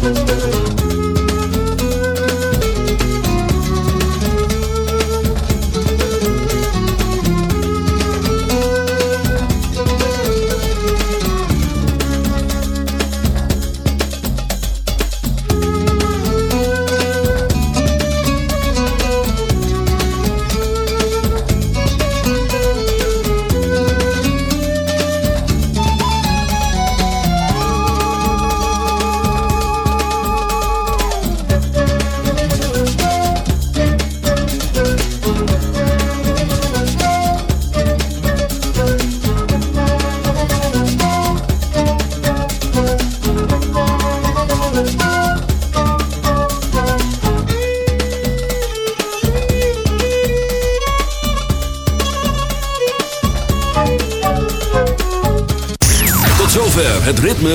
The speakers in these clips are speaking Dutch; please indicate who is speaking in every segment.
Speaker 1: Tot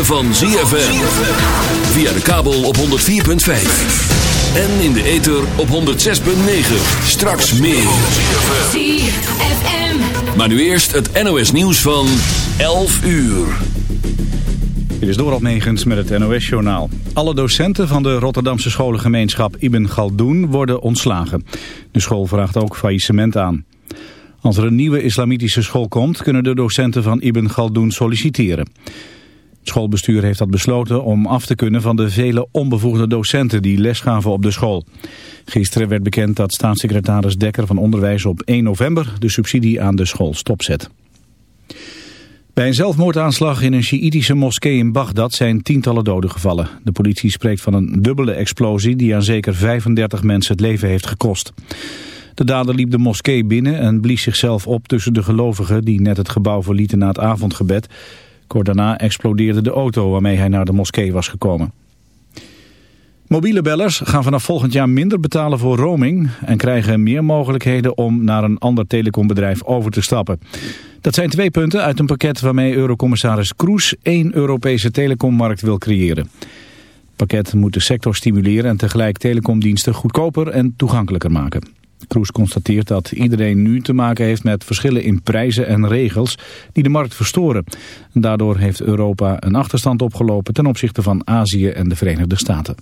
Speaker 1: van ZFM. Via de kabel op 104.5. En in de ether op 106.9. Straks meer.
Speaker 2: ZFM.
Speaker 1: Maar nu eerst het NOS nieuws van 11 uur.
Speaker 3: Dit is Dorald Megens met het NOS-journaal. Alle docenten van de Rotterdamse scholengemeenschap Ibn Galdoen worden ontslagen. De school vraagt ook faillissement aan. Als er een nieuwe islamitische school komt, kunnen de docenten van Ibn Galdoen solliciteren. Schoolbestuur heeft dat besloten om af te kunnen van de vele onbevoegde docenten die lesgaven op de school. Gisteren werd bekend dat staatssecretaris Dekker van Onderwijs op 1 november de subsidie aan de school stopzet. Bij een zelfmoordaanslag in een Sjiïtische moskee in Bagdad zijn tientallen doden gevallen. De politie spreekt van een dubbele explosie die aan zeker 35 mensen het leven heeft gekost. De dader liep de moskee binnen en blies zichzelf op tussen de gelovigen die net het gebouw verlieten na het avondgebed. Kort daarna explodeerde de auto waarmee hij naar de moskee was gekomen. Mobiele bellers gaan vanaf volgend jaar minder betalen voor roaming en krijgen meer mogelijkheden om naar een ander telecombedrijf over te stappen. Dat zijn twee punten uit een pakket waarmee eurocommissaris Kroes één Europese telecommarkt wil creëren. Het pakket moet de sector stimuleren en tegelijk telecomdiensten goedkoper en toegankelijker maken. Kroes constateert dat iedereen nu te maken heeft met verschillen in prijzen en regels die de markt verstoren. En daardoor heeft Europa een achterstand opgelopen ten opzichte van Azië en de Verenigde Staten.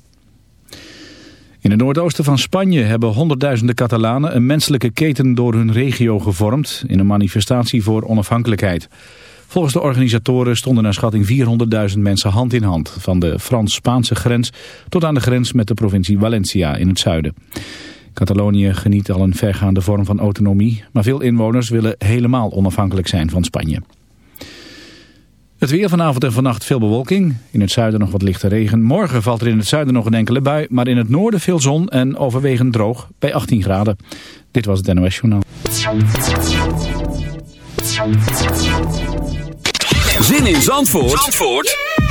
Speaker 3: In het noordoosten van Spanje hebben honderdduizenden Catalanen een menselijke keten door hun regio gevormd in een manifestatie voor onafhankelijkheid. Volgens de organisatoren stonden naar schatting 400.000 mensen hand in hand, van de Frans-Spaanse grens tot aan de grens met de provincie Valencia in het zuiden. Catalonië geniet al een vergaande vorm van autonomie, maar veel inwoners willen helemaal onafhankelijk zijn van Spanje. Het weer vanavond en vannacht veel bewolking. In het zuiden nog wat lichte regen. Morgen valt er in het zuiden nog een enkele bui. Maar in het noorden veel zon en overwegend droog bij 18 graden. Dit was het NOS Journaal.
Speaker 1: Zin in Zandvoort, Zandvoort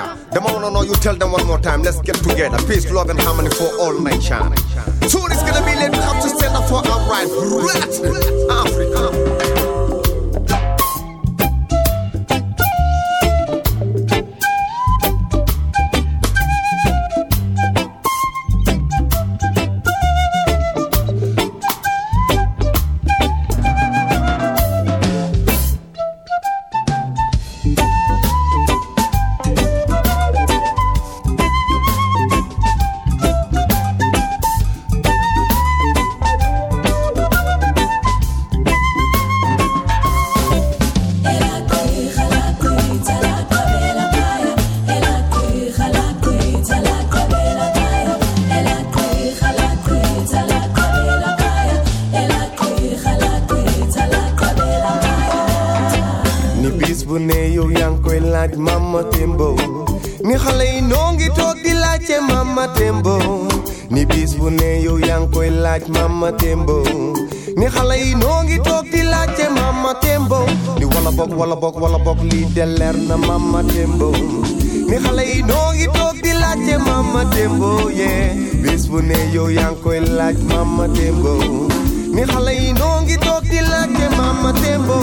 Speaker 2: Africa. The man don't know you tell them one more time. Let's get together. Peace, love, and harmony for all nation. Soon it's gonna be late. We have to stand up for our right. Africa.
Speaker 4: Bok
Speaker 5: wala bok, lii de na mama Dembo. Ni xale yi noo ngi toog di laajte mama Dembo yee bis bu ne yo yaa ngi koy laaj mama Dembo. Ni xale yi noo ngi toog di laajte
Speaker 2: mama Dembo.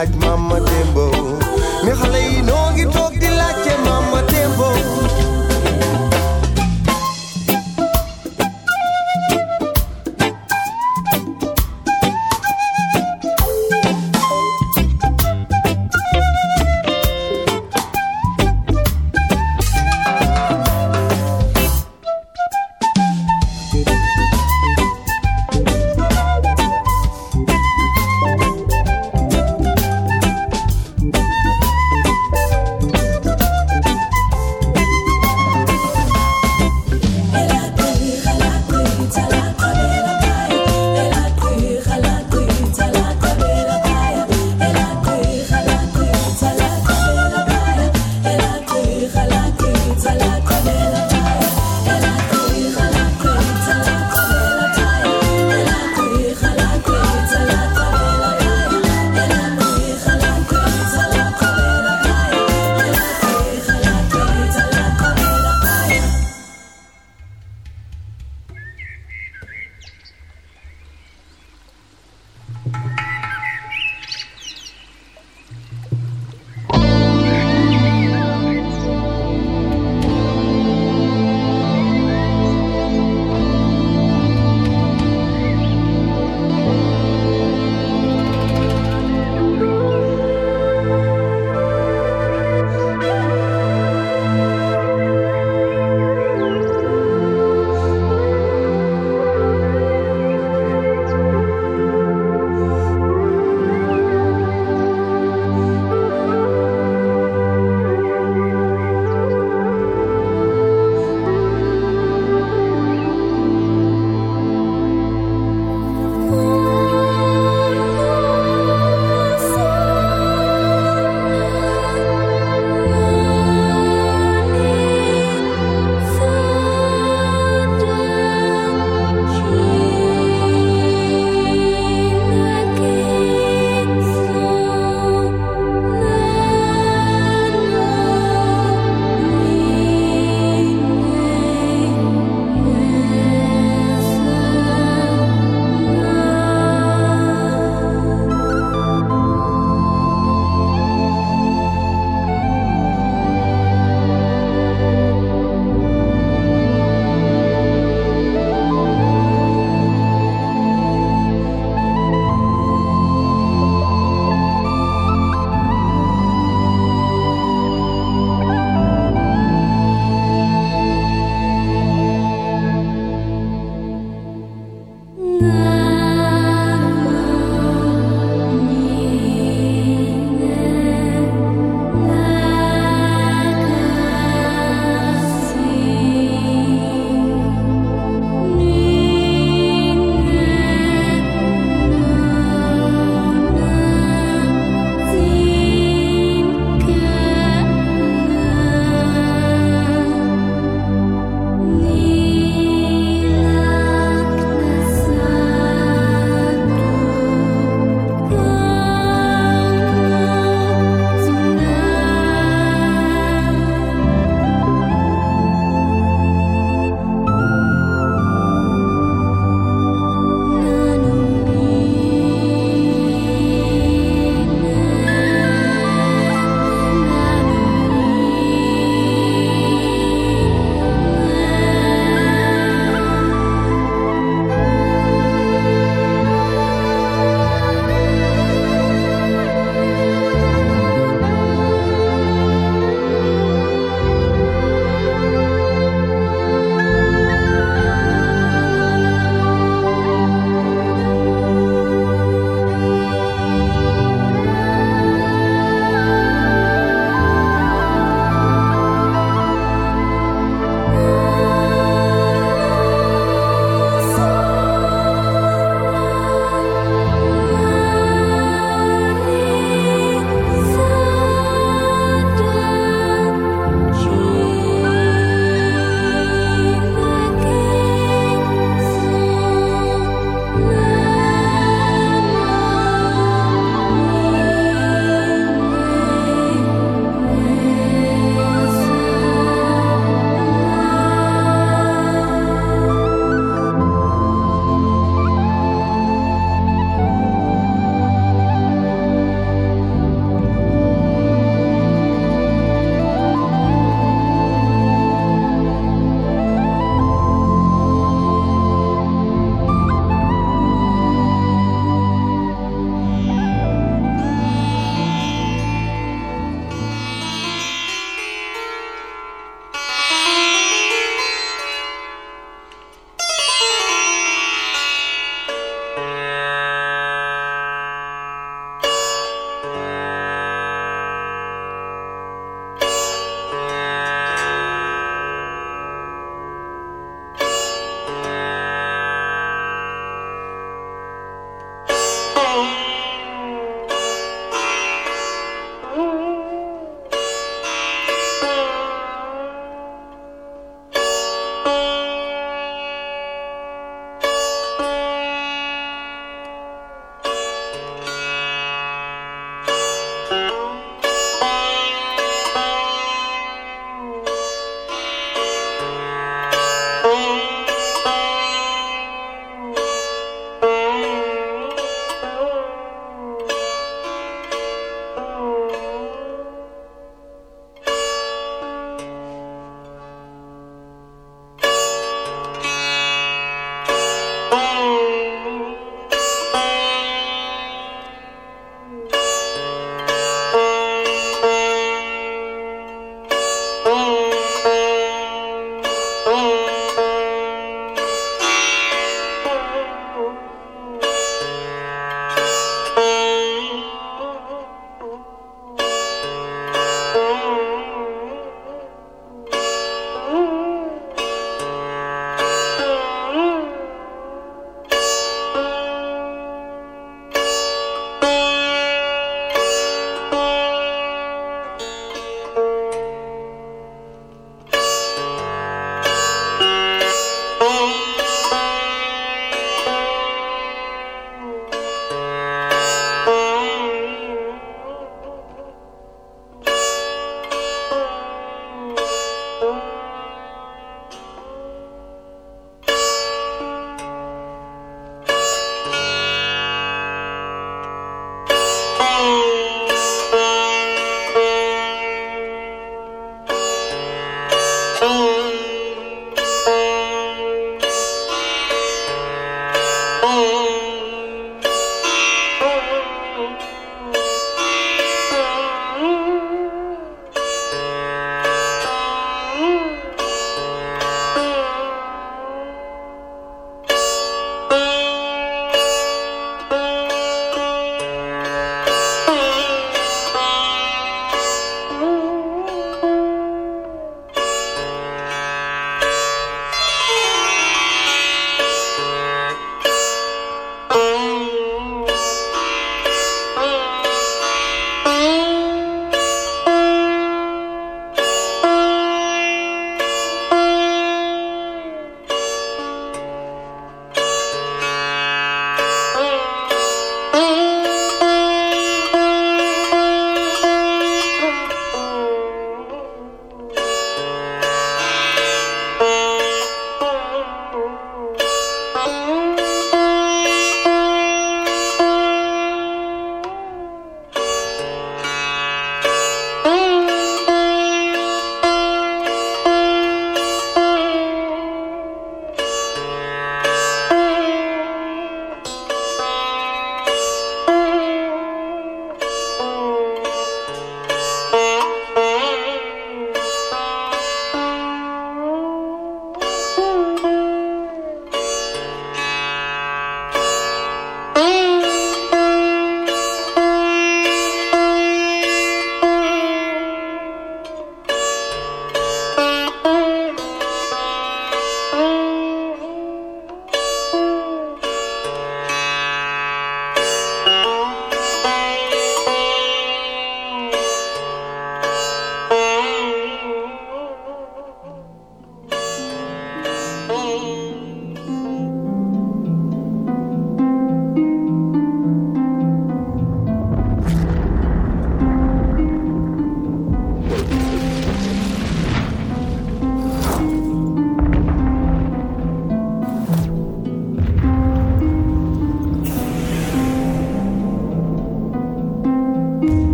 Speaker 2: like mama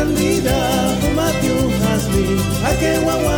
Speaker 5: perdida, como un jazmín, aquel guagua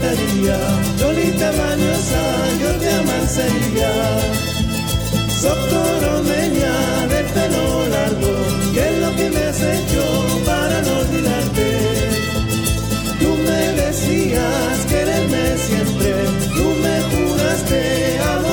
Speaker 5: batería, Lolita Bañosa, yo te amancería. Socoromeña del pelo largo, ¿qué es lo que me has hecho para no olvidarte? Tú me decías quererme siempre, tú me juraste amor.